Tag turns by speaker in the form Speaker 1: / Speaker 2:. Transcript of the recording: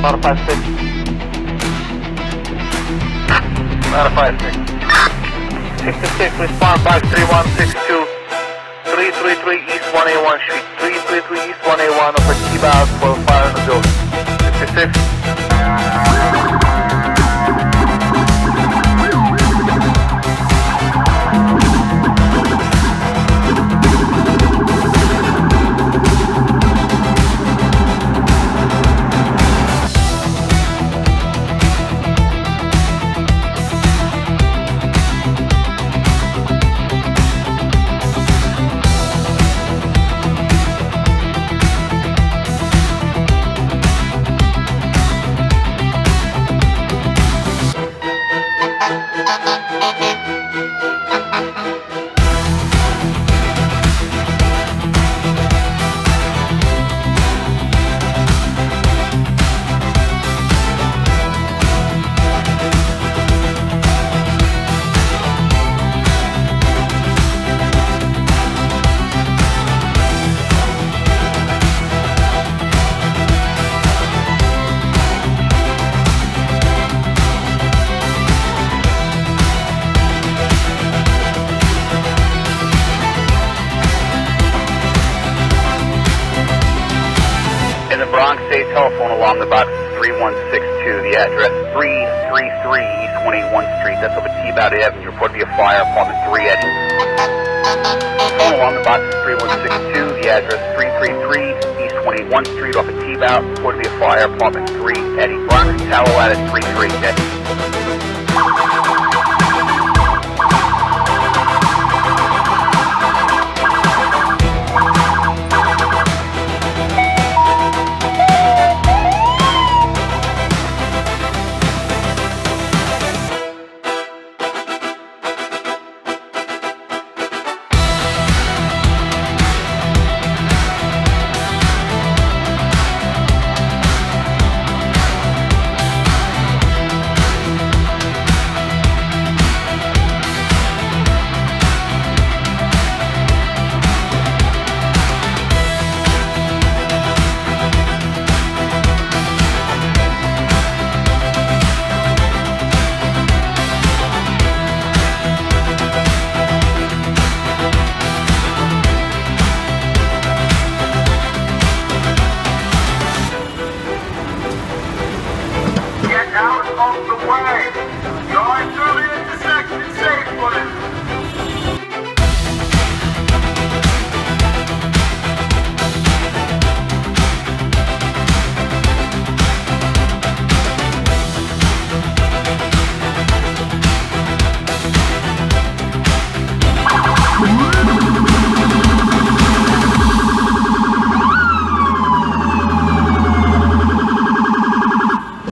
Speaker 1: Modify six. Modify respond back 3162. 333 East 181 Street. 333 East 181 of a Tiebout for fire in the building. six. A telephone along the box 3162. The address 333 East 181 Street. That's over Tiebout Avenue. Report to be a fire, apartment 3 Eddie. Phone along the box 3162. The address 333 East 181 Street off of Tiebout. Report to be a fire, apartment 3 Eddie. Bronx Tower Ladder 33 Eddie.